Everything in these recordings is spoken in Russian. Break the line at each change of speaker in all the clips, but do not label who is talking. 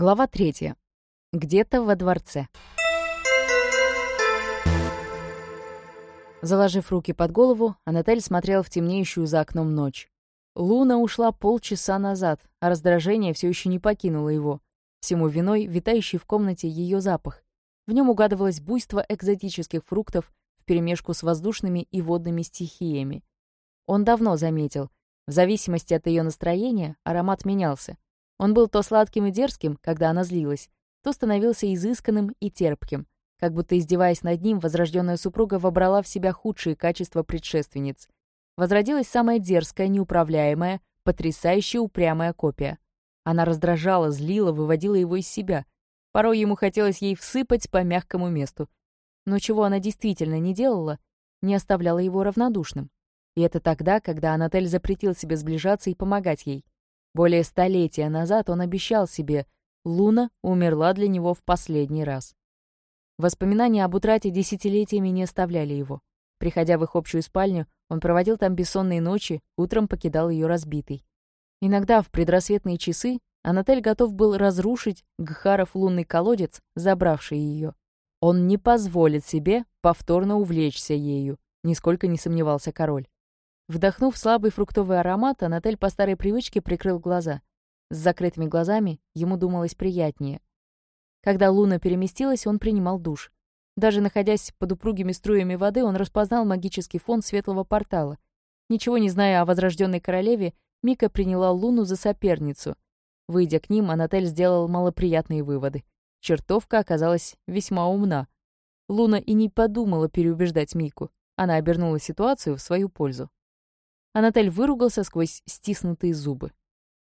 Глава третья. Где-то во дворце. Заложив руки под голову, Анатель смотрел в темнеющую за окном ночь. Луна ушла полчаса назад, а раздражение все еще не покинуло его. Всему виной витающий в комнате ее запах. В нем угадывалось буйство экзотических фруктов вперемешку с воздушными и водными стихиями. Он давно заметил, в зависимости от ее настроения аромат менялся. Он был то сладким и дерзким, когда она злилась, то становился изысканным и терпким, как будто издеваясь над ним, возрожденная супруга вобрала в себя худшие качества предшественниц. Возродилась самая дерзкая, неуправляемая, потрясающе упрямая копия. Она раздражала, злила, выводила его из себя. Порой ему хотелось ей всыпать по мягкому месту. Но чего она действительно не делала, не оставляла его равнодушным. И это тогда, когда Анатель запретил себе сближаться и помогать ей. Более столетия назад он обещал себе, Луна умерла для него в последний раз. Воспоминания об утрате десятилетиями не оставляли его. Приходя в их общую спальню, он проводил там бессонные ночи, утром покидал ее разбитой. Иногда в предрассветные часы Анатель готов был разрушить Гхаров лунный колодец, забравший ее. Он не позволит себе повторно увлечься ею, нисколько не сомневался король. Вдохнув слабый фруктовый аромат, Анатель по старой привычке прикрыл глаза. С закрытыми глазами ему думалось приятнее. Когда луна переместилась, он принимал душ. Даже находясь под упругими струями воды, он распознал магический фон светлого портала. Ничего не зная о возрожденной королеве, Мика приняла луну за соперницу. Выйдя к ним, Анатель сделал малоприятные выводы. Чертовка оказалась весьма умна. Луна и не подумала переубеждать Мику. Она обернула ситуацию в свою пользу. Анатель выругался сквозь стиснутые зубы.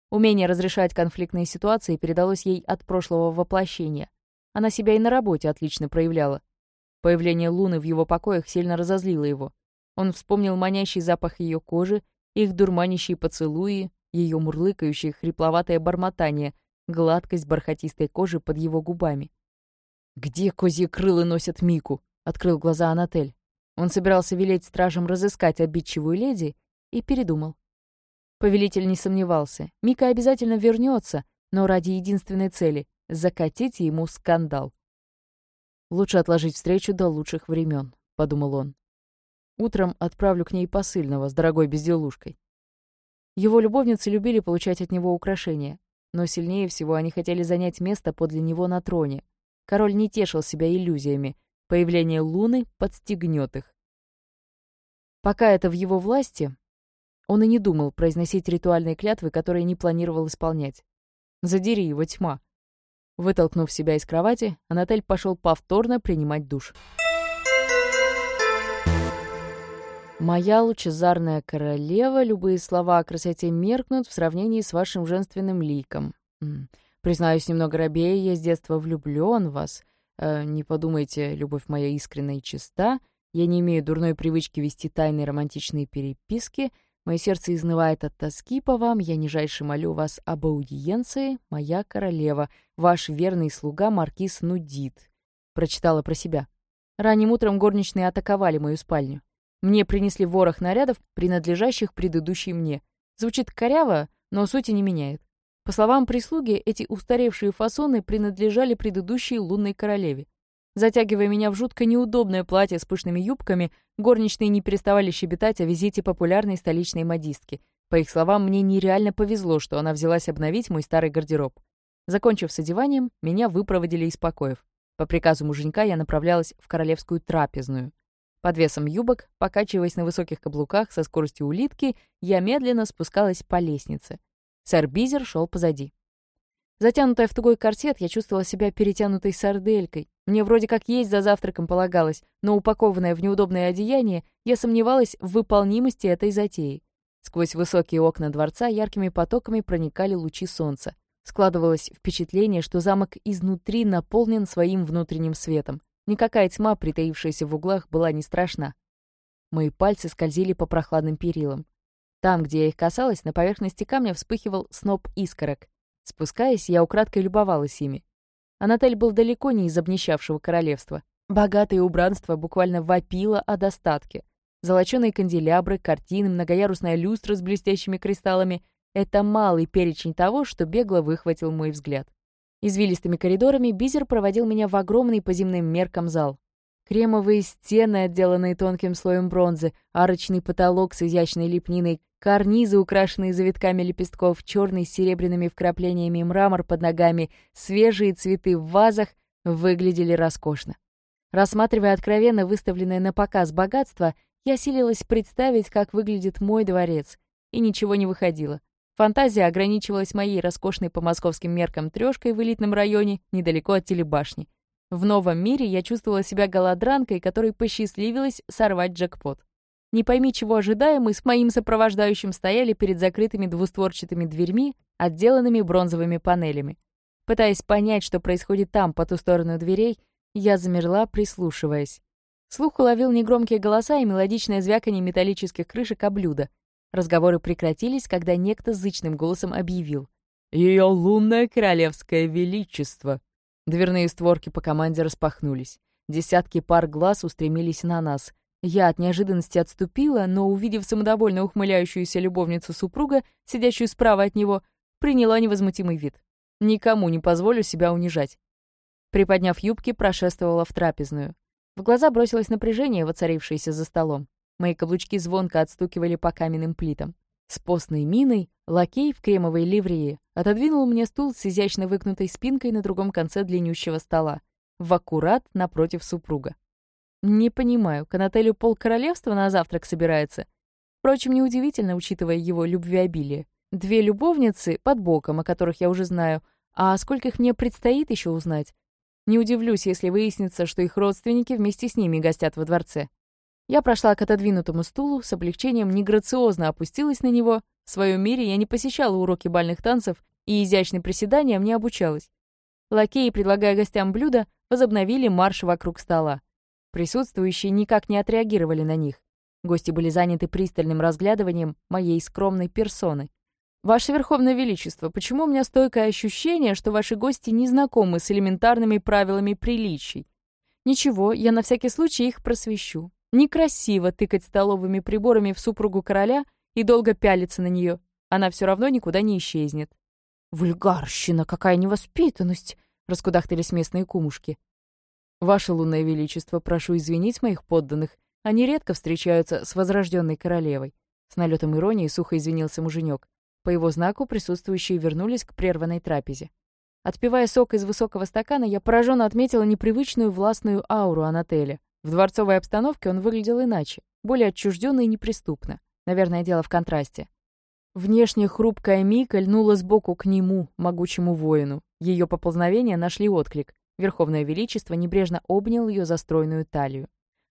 Умение разрешать конфликтные ситуации передалось ей от прошлого воплощения. Она себя и на работе отлично проявляла. Появление Луны в его покоях сильно разозлило его. Он вспомнил манящий запах ее кожи, их дурманящие поцелуи, ее мурлыкающее хрипловатое бормотание, гладкость бархатистой кожи под его губами. «Где козьи крылы носят Мику?» — открыл глаза Анатель. Он собирался велеть стражам разыскать обидчивую леди и передумал. Повелитель не сомневался. Мика обязательно вернется, но ради единственной цели — закатить ему скандал. «Лучше отложить встречу до лучших времен», — подумал он. «Утром отправлю к ней посыльного с дорогой безделушкой». Его любовницы любили получать от него украшения, но сильнее всего они хотели занять место подле него на троне. Король не тешил себя иллюзиями. Появление Луны подстегнет их. Пока это в его власти, он и не думал произносить ритуальные клятвы, которые не планировал исполнять. Задери его тьма. Вытолкнув себя из кровати, Анатель пошел повторно принимать душ. «Моя лучезарная королева, любые слова о красоте меркнут в сравнении с вашим женственным ликом. Признаюсь, немного робея, я с детства влюблен в вас. Э, не подумайте, любовь моя искренна и чиста. Я не имею дурной привычки вести тайные романтичные переписки. Мое сердце изнывает от тоски по вам, я нижайше молю вас об аудиенции, моя королева, ваш верный слуга Маркиз Нудит», — прочитала про себя. Ранним утром горничные атаковали мою спальню. Мне принесли ворох нарядов, принадлежащих предыдущей мне. Звучит коряво, но сути не меняет. По словам прислуги, эти устаревшие фасоны принадлежали предыдущей лунной королеве. Затягивая меня в жутко неудобное платье с пышными юбками, горничные не переставали щебетать о визите популярной столичной модистки. По их словам, мне нереально повезло, что она взялась обновить мой старый гардероб. Закончив с одеванием, меня выпроводили из покоев. По приказу муженька я направлялась в королевскую трапезную. Под весом юбок, покачиваясь на высоких каблуках со скоростью улитки, я медленно спускалась по лестнице. Сэр Бизер шел позади. Затянутая в тугой корсет, я чувствовала себя перетянутой сарделькой. Мне вроде как есть за завтраком полагалось, но упакованная в неудобное одеяние, я сомневалась в выполнимости этой затеи. Сквозь высокие окна дворца яркими потоками проникали лучи солнца. Складывалось впечатление, что замок изнутри наполнен своим внутренним светом. Никакая тьма, притаившаяся в углах, была не страшна. Мои пальцы скользили по прохладным перилам. Там, где я их касалась, на поверхности камня вспыхивал сноп искорок. Спускаясь, я украдкой любовалась ими. Анатель был далеко не из обнищавшего королевства. Богатое убранство буквально вопило о достатке. Золоченые канделябры, картины, многоярусная люстра с блестящими кристаллами — это малый перечень того, что бегло выхватил мой взгляд. Извилистыми коридорами Бизер проводил меня в огромный по земным меркам зал. Кремовые стены, отделанные тонким слоем бронзы, арочный потолок с изящной лепниной, карнизы, украшенные завитками лепестков, черный с серебряными вкраплениями мрамор под ногами, свежие цветы в вазах выглядели роскошно. Рассматривая откровенно выставленное на показ богатство, я силилась представить, как выглядит мой дворец, и ничего не выходило. Фантазия ограничивалась моей роскошной по московским меркам трешкой в элитном районе, недалеко от телебашни. В новом мире я чувствовала себя голодранкой, которой посчастливилось сорвать джекпот. Не пойми, чего ожидая, мы с моим сопровождающим стояли перед закрытыми двустворчатыми дверьми, отделанными бронзовыми панелями. Пытаясь понять, что происходит там, по ту сторону дверей, я замерла, прислушиваясь. Слух уловил негромкие голоса и мелодичное звяканье металлических крышек о блюдо. Разговоры прекратились, когда некто зычным голосом объявил. «Ее лунное королевское величество!» Дверные створки по команде распахнулись. Десятки пар глаз устремились на нас. Я от неожиданности отступила, но, увидев самодовольно ухмыляющуюся любовницу супруга, сидящую справа от него, приняла невозмутимый вид. Никому не позволю себя унижать. Приподняв юбки, прошествовала в трапезную. В глаза бросилось напряжение, воцарившееся за столом. Мои каблучки звонко отстукивали по каменным плитам. С постной миной лакей в кремовой ливрее отодвинул мне стул с изящно выгнутой спинкой на другом конце длиннющего стола, в аккурат напротив супруга. Не понимаю, к Анателю пол королевства на завтрак собирается. Впрочем, неудивительно, учитывая его любвеобилие. Две любовницы под боком, о которых я уже знаю, а сколько их мне предстоит еще узнать. Не удивлюсь, если выяснится, что их родственники вместе с ними гостят во дворце. Я прошла к отодвинутому стулу, с облегчением неграциозно опустилась на него. В своем мире я не посещала уроки бальных танцев и изящным приседаниям не обучалась. Лакеи, предлагая гостям блюда, возобновили марш вокруг стола. Присутствующие никак не отреагировали на них. Гости были заняты пристальным разглядыванием моей скромной персоны. «Ваше Верховное Величество, почему у меня стойкое ощущение, что ваши гости не знакомы с элементарными правилами приличий? Ничего, я на всякий случай их просвещу. Некрасиво тыкать столовыми приборами в супругу короля и долго пялиться на нее. Она все равно никуда не исчезнет». «Вульгарщина, какая невоспитанность!» — раскудахтались местные кумушки. «Ваше лунное величество, прошу извинить моих подданных. Они редко встречаются с возрожденной королевой». С налетом иронии сухо извинился муженек. По его знаку присутствующие вернулись к прерванной трапезе. Отпивая сок из высокого стакана, я пораженно отметила непривычную властную ауру Анателя. В дворцовой обстановке он выглядел иначе, более отчужденно и неприступно. Наверное, дело в контрасте. Внешне хрупкая Мика льнула сбоку к нему, могучему воину. Ее поползновения нашли отклик. Верховное Величество небрежно обнял ее за стройную талию.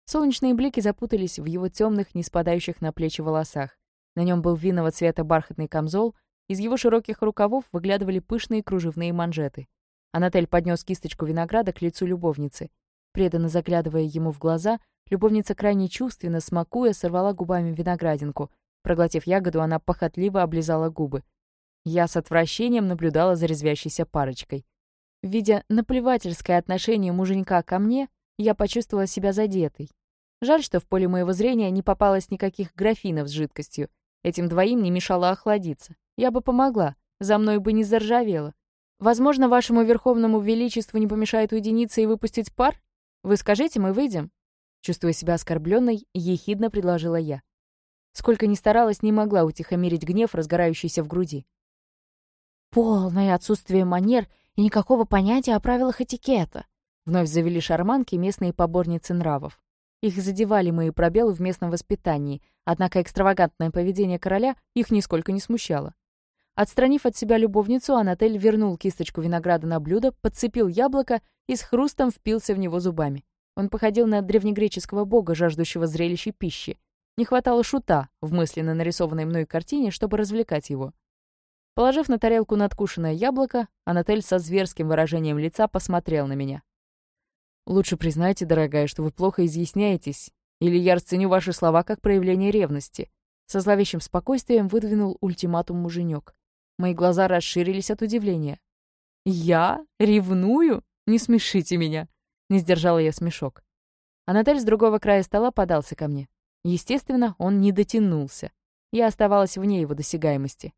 Солнечные блики запутались в его темных, не спадающих на плечи волосах. На нем был винного цвета бархатный камзол, из его широких рукавов выглядывали пышные кружевные манжеты. Анатель поднес кисточку винограда к лицу любовницы. Преданно заглядывая ему в глаза, любовница крайне чувственно, смакуя, сорвала губами виноградинку. Проглотив ягоду, она похотливо облизала губы. Я с отвращением наблюдала за резвящейся парочкой. Видя наплевательское отношение муженька ко мне, я почувствовала себя задетой. Жаль, что в поле моего зрения не попалось никаких графинов с жидкостью. Этим двоим не мешало охладиться. Я бы помогла, за мной бы не заржавело. Возможно, вашему верховному величеству не помешает уединиться и выпустить пар? Вы скажите, мы выйдем?» Чувствуя себя оскорбленной, ехидно предложила я. Сколько ни старалась, не могла утихомирить гнев, разгорающийся в груди. «Полное отсутствие манер и никакого понятия о правилах этикета», вновь завели шарманки местные поборницы нравов. Их задевали мои пробелы в местном воспитании, однако экстравагантное поведение короля их нисколько не смущало. Отстранив от себя любовницу, Анатель вернул кисточку винограда на блюдо, подцепил яблоко и с хрустом впился в него зубами. Он походил на древнегреческого бога, жаждущего зрелищей пищи. Не хватало шута в мысленно нарисованной мной картине, чтобы развлекать его. Положив на тарелку надкушенное яблоко, Анатель со зверским выражением лица посмотрел на меня. Лучше признайте, дорогая, что вы плохо изъясняетесь, или я расценю ваши слова как проявление ревности. Со зловещим спокойствием выдвинул ультиматум муженек. Мои глаза расширились от удивления. «Я? Ревную? Не смешите меня!» Не сдержала я смешок. А Наталь с другого края стола подался ко мне. Естественно, он не дотянулся. Я оставалась вне его досягаемости.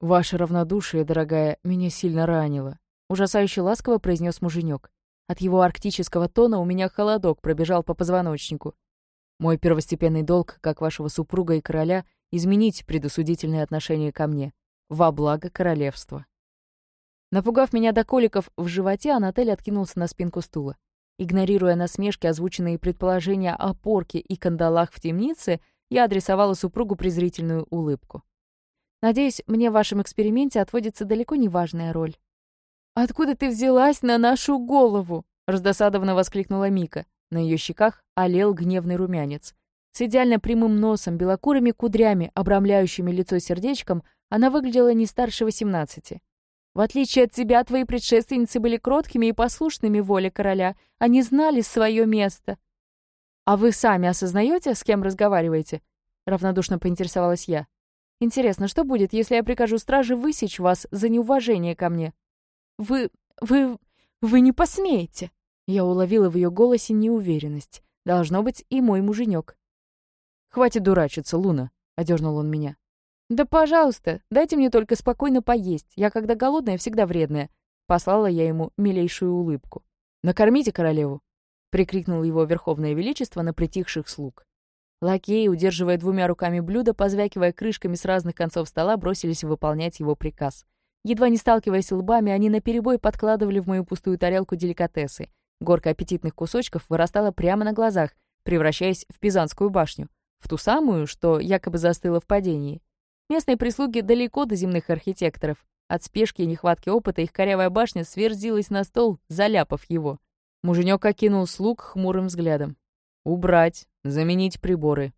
«Ваше равнодушие, дорогая, меня сильно ранило. ужасающе ласково произнес муженек. От его арктического тона у меня холодок пробежал по позвоночнику. Мой первостепенный долг, как вашего супруга и короля, изменить предосудительное отношение ко мне. Во благо королевства. Напугав меня до коликов в животе, Анатель откинулся на спинку стула. Игнорируя насмешки, озвученные предположения о порке и кандалах в темнице, я адресовала супругу презрительную улыбку. «Надеюсь, мне в вашем эксперименте отводится далеко не важная роль». «Откуда ты взялась на нашу голову?» — раздосадованно воскликнула Мика. На ее щеках олел гневный румянец. С идеально прямым носом, белокурыми кудрями, обрамляющими лицо сердечком, она выглядела не старше восемнадцати. В отличие от тебя, твои предшественницы были кроткими и послушными воле короля. Они знали свое место. А вы сами осознаете, с кем разговариваете? Равнодушно поинтересовалась я. Интересно, что будет, если я прикажу страже высечь вас за неуважение ко мне? Вы... вы... вы не посмеете. Я уловила в ее голосе неуверенность. Должно быть, и мой муженек. «Хватит дурачиться, Луна», — одернул он меня. «Да, пожалуйста, дайте мне только спокойно поесть. Я, когда голодная, всегда вредная». Послала я ему милейшую улыбку. «Накормите королеву!» — прикрикнул его Верховное Величество на притихших слуг. Лакеи, удерживая двумя руками блюдо, позвякивая крышками с разных концов стола, бросились выполнять его приказ. Едва не сталкиваясь лбами, они наперебой подкладывали в мою пустую тарелку деликатесы. Горка аппетитных кусочков вырастала прямо на глазах, превращаясь в Пизанскую башню. В ту самую, что якобы застыла в падении. Местные прислуги далеко до земных архитекторов. От спешки и нехватки опыта их корявая башня сверзилась на стол, заляпав его. Муженек окинул слуг хмурым взглядом. «Убрать, заменить приборы».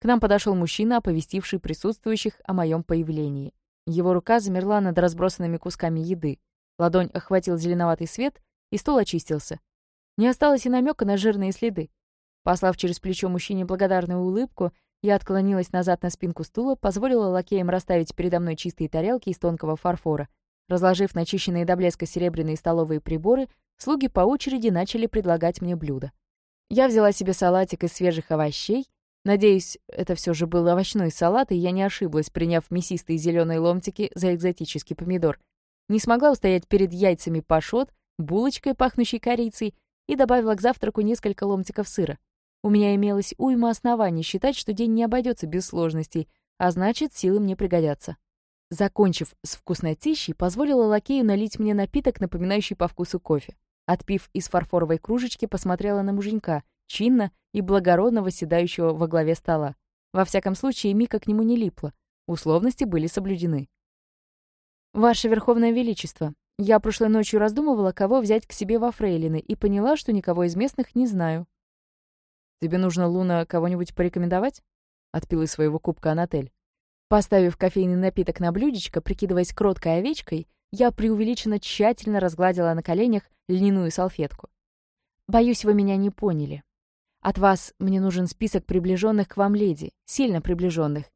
К нам подошел мужчина, оповестивший присутствующих о моем появлении. Его рука замерла над разбросанными кусками еды. Ладонь охватил зеленоватый свет, и стол очистился. Не осталось и намека на жирные следы. Послав через плечо мужчине благодарную улыбку, я отклонилась назад на спинку стула, позволила лакеям расставить передо мной чистые тарелки из тонкого фарфора. Разложив начищенные до блеска серебряные столовые приборы, слуги по очереди начали предлагать мне блюда. Я взяла себе салатик из свежих овощей. Надеюсь, это все же был овощной салат, и я не ошиблась, приняв мясистые зеленые ломтики за экзотический помидор. Не смогла устоять перед яйцами пашот, булочкой, пахнущей корицей, и добавила к завтраку несколько ломтиков сыра. У меня имелось уйма оснований считать, что день не обойдется без сложностей, а значит, силы мне пригодятся. Закончив с вкуснотищей, позволила лакею налить мне напиток, напоминающий по вкусу кофе. Отпив из фарфоровой кружечки, посмотрела на муженька, чинно и благородно восседающего во главе стола. Во всяком случае, Мика к нему не липла. Условности были соблюдены. «Ваше Верховное Величество, я прошлой ночью раздумывала, кого взять к себе во фрейлины, и поняла, что никого из местных не знаю. «Тебе нужно, Луна, кого-нибудь порекомендовать?» — отпил из своего кубка Анатель. Поставив кофейный напиток на блюдечко, прикидываясь кроткой овечкой, я преувеличенно тщательно разгладила на коленях льняную салфетку. «Боюсь, вы меня не поняли. От вас мне нужен список приближенных к вам леди, сильно приближенных.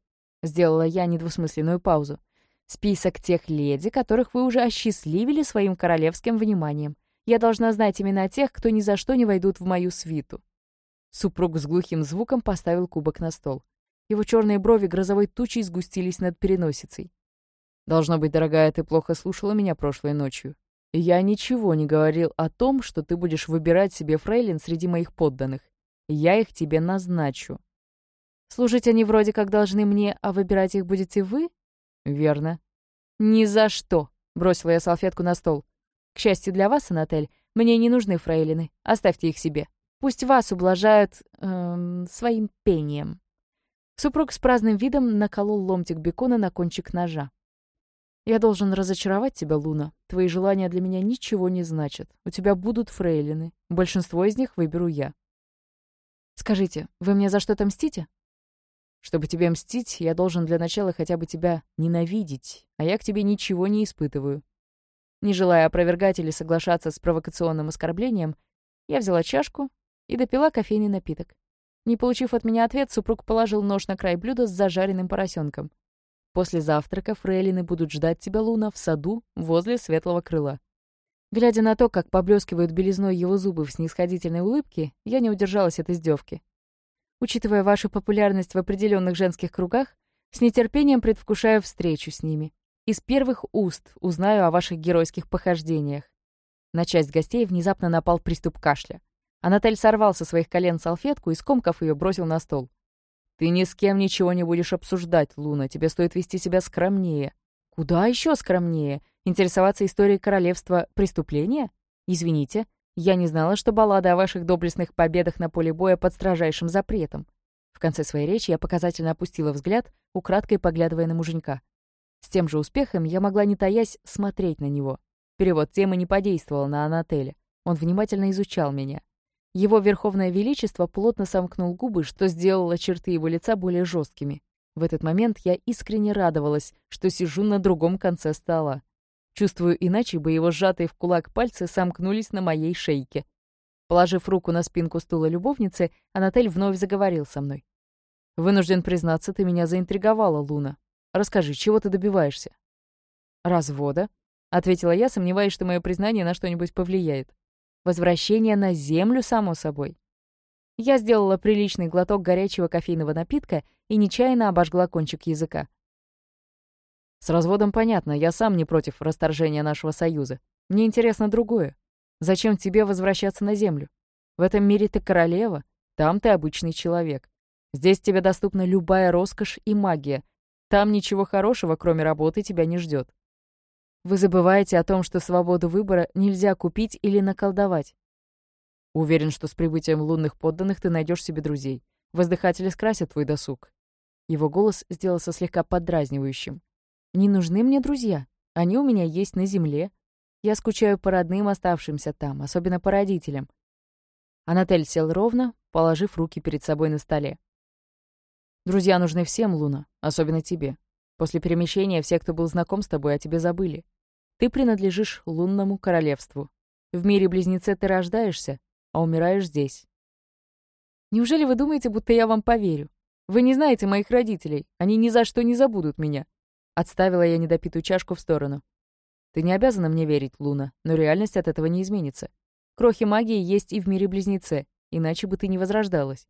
Сделала я недвусмысленную паузу. Список тех леди, которых вы уже осчастливили своим королевским вниманием. Я должна знать имена тех, кто ни за что не войдут в мою свиту. Супруг с глухим звуком поставил кубок на стол. Его черные брови грозовой тучей сгустились над переносицей. «Должно быть, дорогая, ты плохо слушала меня прошлой ночью. Я ничего не говорил о том, что ты будешь выбирать себе фрейлин среди моих подданных. Я их тебе назначу». «Служить они вроде как должны мне, а выбирать их будете вы?» «Верно». «Ни за что!» — бросила я салфетку на стол. «К счастью для вас, Анатель, мне не нужны фрейлины. Оставьте их себе». Пусть вас ублажают эм, своим пением». Супруг с праздным видом наколол ломтик бекона на кончик ножа. «Я должен разочаровать тебя, Луна. Твои желания для меня ничего не значат. У тебя будут фрейлины. Большинство из них выберу я». «Скажите, вы мне за что-то мстите?» «Чтобы тебе мстить, я должен для начала хотя бы тебя ненавидеть, а я к тебе ничего не испытываю». Не желая опровергать или соглашаться с провокационным оскорблением, я взяла чашку и допила кофейный напиток. Не получив от меня ответ, супруг положил нож на край блюда с зажаренным поросенком. После завтрака фрейлины будут ждать тебя, Луна, в саду возле светлого крыла. Глядя на то, как поблескивают белизной его зубы в снисходительной улыбке, я не удержалась от издевки. Учитывая вашу популярность в определенных женских кругах, с нетерпением предвкушаю встречу с ними. Из первых уст узнаю о ваших геройских похождениях. На часть гостей внезапно напал приступ кашля. Анатель сорвал со своих колен салфетку и, скомкав ее, бросил на стол. «Ты ни с кем ничего не будешь обсуждать, Луна. Тебе стоит вести себя скромнее». «Куда еще скромнее? Интересоваться историей королевства преступления? Извините, я не знала, что баллада о ваших доблестных победах на поле боя под строжайшим запретом». В конце своей речи я показательно опустила взгляд, украдкой поглядывая на муженька. С тем же успехом я могла, не таясь, смотреть на него. Перевод темы не подействовал на Анателя. Он внимательно изучал меня. Его Верховное Величество плотно сомкнул губы, что сделало черты его лица более жесткими. В этот момент я искренне радовалась, что сижу на другом конце стола. Чувствую, иначе бы его сжатые в кулак пальцы сомкнулись на моей шейке. Положив руку на спинку стула любовницы, Анатель вновь заговорил со мной. «Вынужден признаться, ты меня заинтриговала, Луна. Расскажи, чего ты добиваешься?» «Развода», — ответила я, сомневаясь, что мое признание на что-нибудь повлияет. Возвращение на землю, само собой. Я сделала приличный глоток горячего кофейного напитка и нечаянно обожгла кончик языка. С разводом понятно, я сам не против расторжения нашего союза. Мне интересно другое. Зачем тебе возвращаться на землю? В этом мире ты королева, там ты обычный человек. Здесь тебе доступна любая роскошь и магия. Там ничего хорошего, кроме работы, тебя не ждет. Вы забываете о том, что свободу выбора нельзя купить или наколдовать. Уверен, что с прибытием лунных подданных ты найдешь себе друзей. Воздыхатели скрасят твой досуг. Его голос сделался слегка подразнивающим. Не нужны мне друзья. Они у меня есть на земле. Я скучаю по родным, оставшимся там, особенно по родителям. Анатель сел ровно, положив руки перед собой на столе. Друзья нужны всем, Луна, особенно тебе. После перемещения все, кто был знаком с тобой, о тебе забыли. Ты принадлежишь лунному королевству. В мире близнеце ты рождаешься, а умираешь здесь. Неужели вы думаете, будто я вам поверю? Вы не знаете моих родителей, они ни за что не забудут меня. Отставила я недопитую чашку в сторону. Ты не обязана мне верить, Луна, но реальность от этого не изменится. Крохи магии есть и в мире близнеце, иначе бы ты не возрождалась.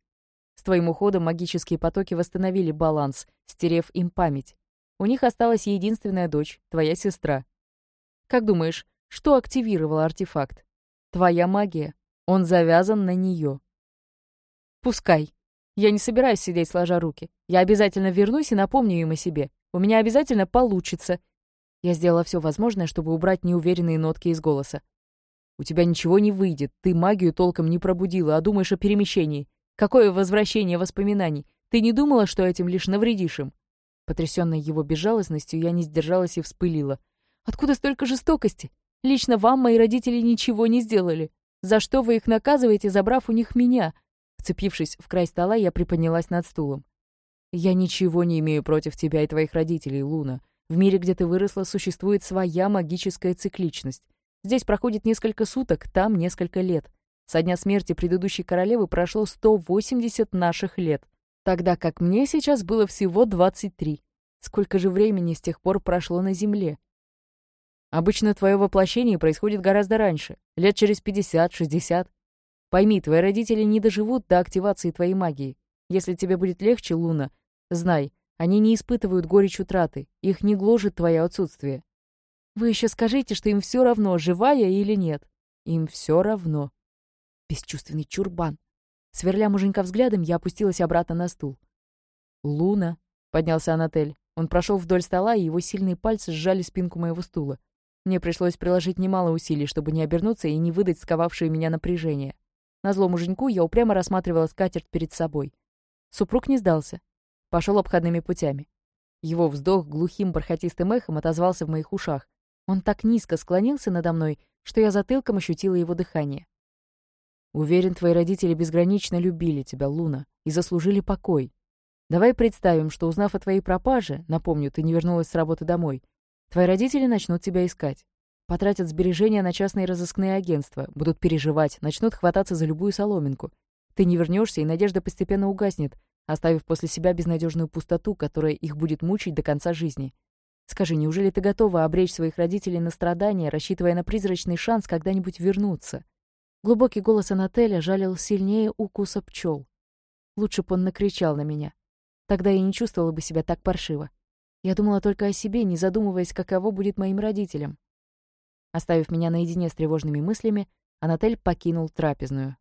С твоим уходом магические потоки восстановили баланс, стерев им память. У них осталась единственная дочь, твоя сестра. Как думаешь, что активировал артефакт? Твоя магия. Он завязан на нее. Пускай. Я не собираюсь сидеть сложа руки. Я обязательно вернусь и напомню им о себе. У меня обязательно получится. Я сделала все возможное, чтобы убрать неуверенные нотки из голоса. У тебя ничего не выйдет. Ты магию толком не пробудила, а думаешь о перемещении. Какое возвращение воспоминаний? Ты не думала, что этим лишь навредишь им? Потрясённая его безжалостностью, я не сдержалась и вспылила. «Откуда столько жестокости? Лично вам мои родители ничего не сделали. За что вы их наказываете, забрав у них меня?» Вцепившись в край стола, я приподнялась над стулом. «Я ничего не имею против тебя и твоих родителей, Луна. В мире, где ты выросла, существует своя магическая цикличность. Здесь проходит несколько суток, там несколько лет. Со дня смерти предыдущей королевы прошло 180 наших лет тогда как мне сейчас было всего 23. Сколько же времени с тех пор прошло на Земле? Обычно твое воплощение происходит гораздо раньше, лет через 50-60. Пойми, твои родители не доживут до активации твоей магии. Если тебе будет легче, Луна, знай, они не испытывают горечь утраты, их не гложет твое отсутствие. Вы еще скажите, что им все равно, живая или нет. Им все равно. Бесчувственный чурбан. Сверля муженька взглядом, я опустилась обратно на стул. «Луна», — поднялся Анатель. Он прошел вдоль стола, и его сильные пальцы сжали спинку моего стула. Мне пришлось приложить немало усилий, чтобы не обернуться и не выдать сковавшее меня напряжение. Назло муженьку я упрямо рассматривала скатерть перед собой. Супруг не сдался. Пошел обходными путями. Его вздох глухим бархатистым эхом отозвался в моих ушах. Он так низко склонился надо мной, что я затылком ощутила его дыхание. Уверен, твои родители безгранично любили тебя, Луна, и заслужили покой. Давай представим, что, узнав о твоей пропаже, напомню, ты не вернулась с работы домой, твои родители начнут тебя искать. Потратят сбережения на частные разыскные агентства, будут переживать, начнут хвататься за любую соломинку. Ты не вернешься, и надежда постепенно угаснет, оставив после себя безнадежную пустоту, которая их будет мучить до конца жизни. Скажи, неужели ты готова обречь своих родителей на страдания, рассчитывая на призрачный шанс когда-нибудь вернуться? Глубокий голос Анателя жалил сильнее укуса пчел. Лучше бы он накричал на меня. Тогда я не чувствовала бы себя так паршиво. Я думала только о себе, не задумываясь, каково будет моим родителям. Оставив меня наедине с тревожными мыслями, Анатель покинул трапезную.